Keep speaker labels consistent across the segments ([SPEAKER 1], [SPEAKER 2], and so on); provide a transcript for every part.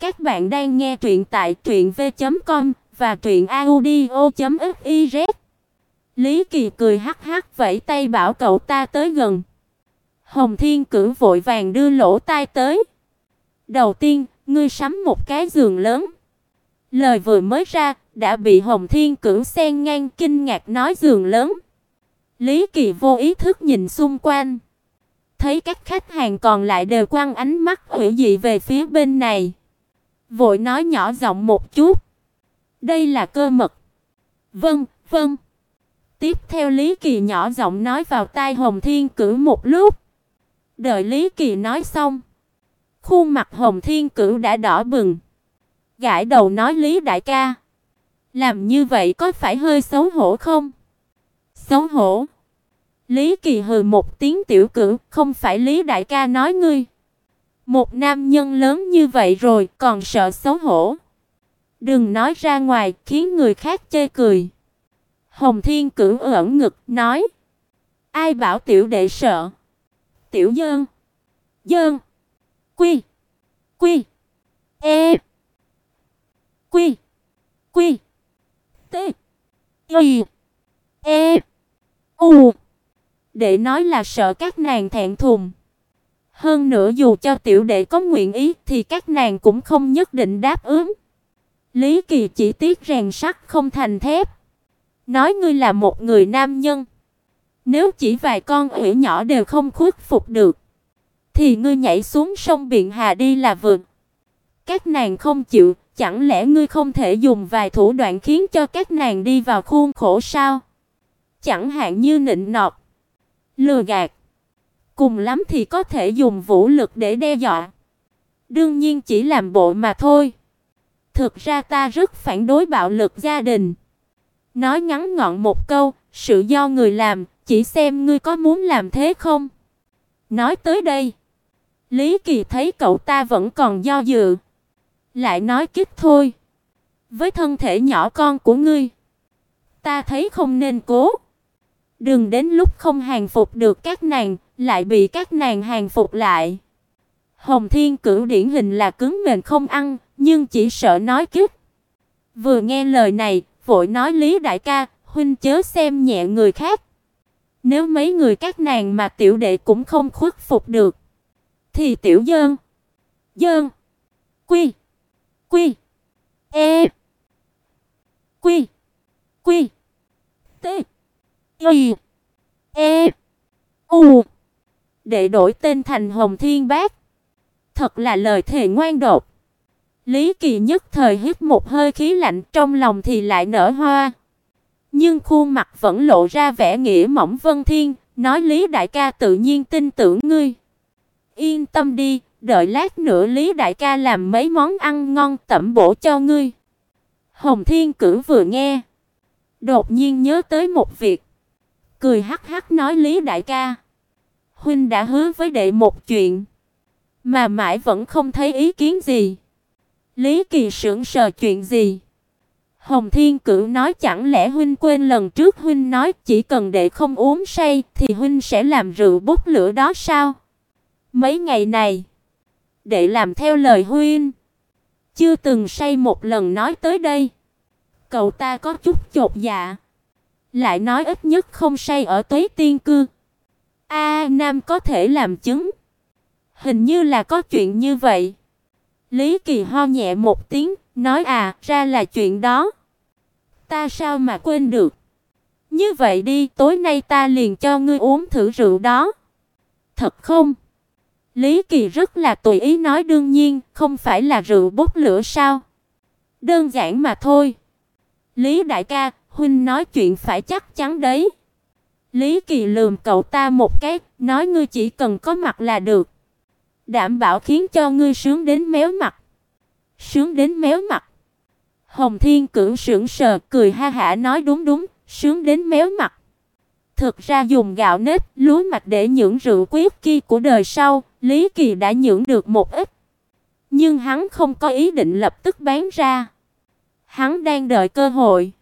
[SPEAKER 1] Các bạn đang nghe truyện tại truyệnv.com và truyệnaudio.fiz. Lý Kỳ cười hắc hắc vẫy tay bảo cậu ta tới gần. Hồng Thiên Cửu vội vàng đưa lỗ tai tới. Đầu tiên, ngươi sắm một cái giường lớn. Lời vừa mới ra, đã bị Hồng Thiên Cửu xen ngang kinh ngạc nói giường lớn. Lý Kỳ vô ý thức nhìn xung quanh, thấy các khách hàng còn lại đều quăng ánh mắt hủy dị về phía bên này. Vội nói nhỏ giọng một chút. Đây là cơ mật. Vâng, vâng. Tiếp theo Lý Kỳ nhỏ giọng nói vào tai Hồng Thiên Cửu một lúc. Đợi Lý Kỳ nói xong, khuôn mặt Hồng Thiên Cửu đã đỏ bừng. Gãi đầu nói Lý đại ca, làm như vậy có phải hơi xấu hổ không? Xấu hổ? Lý Kỳ hừ một tiếng tiểu cửu, không phải Lý đại ca nói ngươi. Một nam nhân lớn như vậy rồi còn sợ xấu hổ. Đừng nói ra ngoài khiến người khác chê cười. Hồng Thiên Cửu ẩn ngực nói: "Ai bảo tiểu đệ sợ?" Tiểu Dơn. Dơn. Quy. Quy. E. Quy. Quy. T. Y. E. U. Để nói là sợ các nàng thẹn thùng. Hơn nữa dù cho tiểu đệ có nguyện ý thì các nàng cũng không nhất định đáp ứng. Lý Kỳ chỉ tiếc rèn sắt không thành thép. Nói ngươi là một người nam nhân. Nếu chỉ vài con hủy nhỏ đều không khuất phục được, thì ngươi nhảy xuống sông Biện Hà đi là vượt. Các nàng không chịu, chẳng lẽ ngươi không thể dùng vài thủ đoạn khiến cho các nàng đi vào khuôn khổ sao? Chẳng hạn như nịnh nọt, lừa gạt, cùng lắm thì có thể dùng vũ lực để đe dọa. Đương nhiên chỉ làm bộ mà thôi. Thực ra ta rất phản đối bạo lực gia đình. Nói ngắn gọn một câu, sự do người làm, chỉ xem ngươi có muốn làm thế không. Nói tới đây, Lý Kỳ thấy cậu ta vẫn còn do dự, lại nói kích thôi. Với thân thể nhỏ con của ngươi, ta thấy không nên cố. Đừng đến lúc không hàng phục được các nàng, lại bị các nàng hàng phục lại. Hồng Thiên Cửu điển hình là cứng mềm không ăn, nhưng chỉ sợ nói kích. Vừa nghe lời này, vội nói Lý đại ca, huynh chớ xem nhẹ người khác. Nếu mấy người các nàng mà tiểu đệ cũng không khuất phục được, thì tiểu dơn, dơn, quy, quy, e, quy, quy, t, y, e, u, để đổi tên thành Hồng Thiên Bác. Thật là lời thề ngoan độc. Lý Kỳ nhất thời hít một hơi khí lạnh, trong lòng thì lại nở hoa nhưng khuôn mặt vẫn lộ ra vẻ nghĩa mỏng Vân Thiên, nói Lý đại ca tự nhiên tin tưởng ngươi. Yên tâm đi, đợi lát nữa Lý đại ca làm mấy món ăn ngon tẩm bổ cho ngươi. Hồng Thiên Cử vừa nghe, đột nhiên nhớ tới một việc, cười hắc hắc nói Lý đại ca, huynh đã hứa với đệ một chuyện, mà mãi vẫn không thấy ý kiến gì. Lý Kỳ sững sờ chuyện gì? Hồng Thiên Cửu nói chẳng lẽ huynh quên lần trước huynh nói chỉ cần đệ không uống say thì huynh sẽ làm rượu bốc lửa đó sao? Mấy ngày này, đệ làm theo lời huynh, chưa từng say một lần nói tới đây. Cậu ta có chút chột dạ, lại nói ít nhất không say ở Tuế Tiên cư. A Nam có thể làm chứng. Hình như là có chuyện như vậy. Lý Kỳ ho nhẹ một tiếng, nói à, ra là chuyện đó. Ta sao mà quên được? Như vậy đi, tối nay ta liền cho ngươi uống thử rượu đó. Thật không? Lý Kỳ rất là tùy ý nói đương nhiên, không phải là rượu bốc lửa sao? Đơn giản mà thôi. Lý đại ca, huynh nói chuyện phải chắc chắn đấy. Lý Kỳ lườm cậu ta một cái, nói ngươi chỉ cần có mặt là được. Đảm bảo khiến cho ngươi sướng đến méo mặt. Sướng đến méo mặt. Hồng Thiên Cửu sững sờ, cười ha hả nói đúng đúng, sướng đến méo mặt. Thực ra dùng gạo nếp, lúa mạch để nhưỡng rượu quyết kia của đời sau, Lý Kỳ đã nhưỡng được một ít. Nhưng hắn không có ý định lập tức bán ra. Hắn đang đợi cơ hội.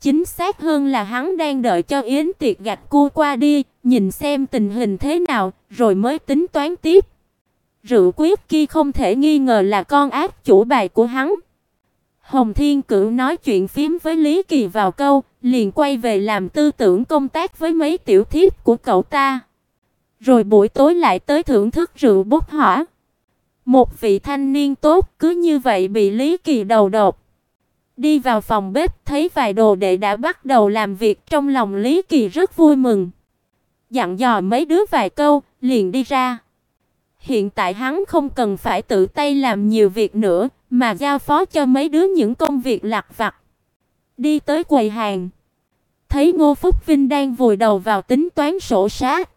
[SPEAKER 1] Chính xác hơn là hắn đang đợi cho yến tiệc gạch cua qua đi, nhìn xem tình hình thế nào, rồi mới tính toán tiếp. Rượu quyết kia không thể nghi ngờ là con ác chủ bài của hắn. Hồng Thiên Cửu nói chuyện phím với Lý Kỳ vào câu, liền quay về làm tư tưởng công tác với mấy tiểu thiếp của cậu ta. Rồi buổi tối lại tới thưởng thức rượu bốc hỏa. Một vị thanh niên tốt cứ như vậy bị Lý Kỳ đầu độc. Đi vào phòng bếp, thấy vài đồ đệ đã bắt đầu làm việc, trong lòng Lý Kỳ rất vui mừng. Dặn dò mấy đứa vài câu, liền đi ra. Hiện tại hắn không cần phải tự tay làm nhiều việc nữa, mà giao phó cho mấy đứa những công việc lặt vặt. Đi tới quầy hàng, thấy Ngô Phúc Vinh đang vùi đầu vào tính toán sổ sách.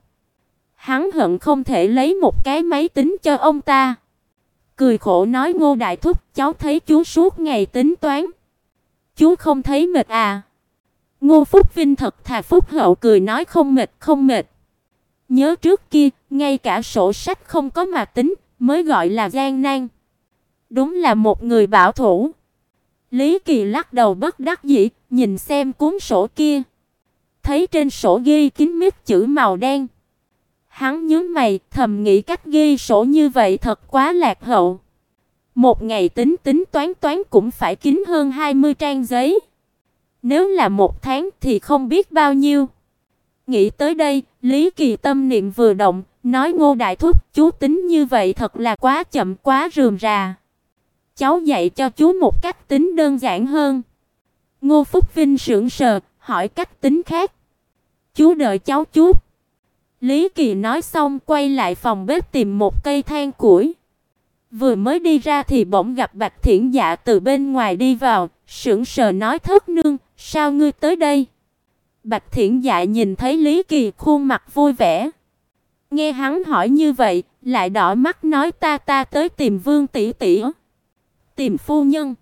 [SPEAKER 1] Hắn hận không thể lấy một cái máy tính cho ông ta. Cười khổ nói Ngô đại thúc, cháu thấy chú suốt ngày tính toán. Chú không thấy mệt à? Ngô Phúc Vinh thật thà phúc hậu cười nói không mệt, không mệt. Nhớ trước kia, ngay cả sổ sách không có mà tính, mới gọi là gian nan. Đúng là một người bảo thủ. Lý Kỳ lắc đầu bất đắc dĩ, nhìn xem cuốn sổ kia. Thấy trên sổ ghi kín mít chữ màu đen. Hắn nhướng mày, thầm nghĩ cách ghi sổ như vậy thật quá lạc hậu. Một ngày tính tính toán toán cũng phải kín hơn 20 trang giấy. Nếu là một tháng thì không biết bao nhiêu. Nghĩ tới đây, Lý Kỳ tâm niệm vừa động, nói Ngô đại thúc, chú tính như vậy thật là quá chậm quá rườm rà. Cháu dạy cho chú một cách tính đơn giản hơn. Ngô Phúc Vinh sững sờ, hỏi cách tính khác. Chú đợi cháu chút. Lý Kỳ nói xong quay lại phòng bếp tìm một cây than củi. Vừa mới đi ra thì bỗng gặp Bạch Thiển Dạ từ bên ngoài đi vào, sững sờ nói thất nương, sao ngươi tới đây? Bạch Thiển Dạ nhìn thấy Lý Kỳ khuôn mặt vui vẻ. Nghe hắn hỏi như vậy, lại đỏ mắt nói ta ta tới tìm Vương tỷ tỷ. Tìm phu nhân.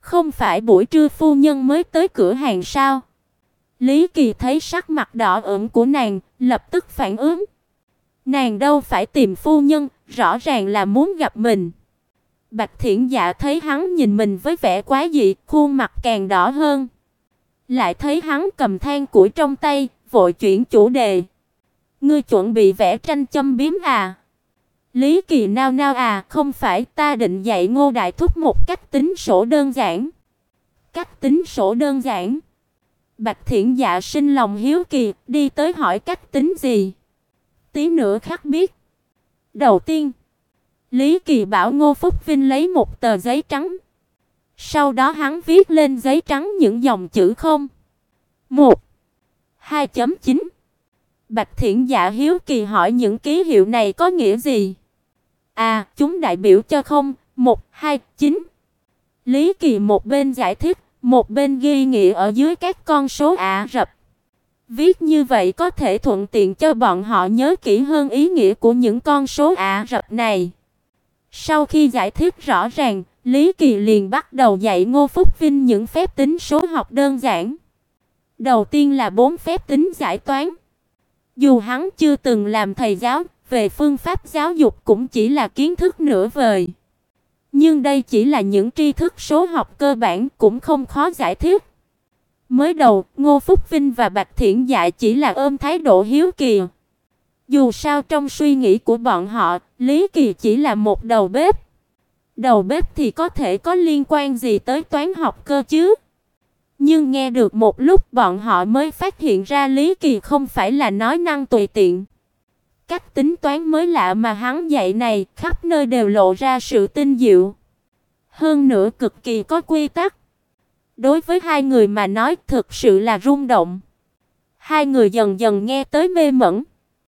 [SPEAKER 1] Không phải buổi trưa phu nhân mới tới cửa hàng sao? Lý Kỳ thấy sắc mặt đỏ ửng của nàng, lập tức phản ứng. Nàng đâu phải tìm phu nhân, rõ ràng là muốn gặp mình. Bạch Thiển Dạ thấy hắn nhìn mình với vẻ quá dị, khuôn mặt càng đỏ hơn. Lại thấy hắn cầm than củi trong tay, vội chuyển chủ đề. Ngươi chuẩn bị vẽ tranh châm biếm à? Lý Kỳ nao nao à, không phải, ta định dạy Ngô đại thúc một cách tính sổ đơn giản. Cách tính sổ đơn giản? Bạch Thiển Dạ sinh lòng hiếu kỳ, đi tới hỏi cách tính gì? Tí nữa khắc biết. Đầu tiên, Lý Kỳ bảo Ngô Phúc Vinh lấy một tờ giấy trắng. Sau đó hắn viết lên giấy trắng những dòng chữ không. 1 2.9 Bạch Thiện Dạ hiếu kỳ hỏi những ký hiệu này có nghĩa gì? À, chúng đại biểu cho không, 1 2 9. Lý Kỳ một bên giải thích, một bên ghi nghĩa ở dưới các con số Ả Rập. Viết như vậy có thể thuận tiện cho bọn họ nhớ kỹ hơn ý nghĩa của những con số Ả Rập này. Sau khi giải thích rõ ràng, Lý Kỳ liền bắt đầu dạy Ngô Phúc Vinh những phép tính số học đơn giản. Đầu tiên là bốn phép tính giải toán. Dù hắn chưa từng làm thầy giáo, về phương pháp giáo dục cũng chỉ là kiến thức nửa vời. Nhưng đây chỉ là những tri thức số học cơ bản cũng không khó giải thích. Mới đầu, Ngô Phúc Vinh và Bạch Thiển Dạ chỉ là ôm thái độ hiếu kỳ. Dù sao trong suy nghĩ của bọn họ, Lý Kỳ chỉ là một đầu bếp. Đầu bếp thì có thể có liên quan gì tới toán học cơ chứ? Nhưng nghe được một lúc bọn họ mới phát hiện ra Lý Kỳ không phải là nói năng tùy tiện. Cách tính toán mới lạ mà hắn dạy này khắp nơi đều lộ ra sự tinh diệu. Hơn nữa cực kỳ có quy tắc. Đối với hai người mà nói thực sự là rung động. Hai người dần dần nghe tới mê mẩn.